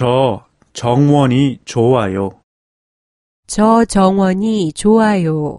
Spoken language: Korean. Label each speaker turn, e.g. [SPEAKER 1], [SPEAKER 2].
[SPEAKER 1] 저 정원이 좋아요.
[SPEAKER 2] 저 정원이 좋아요.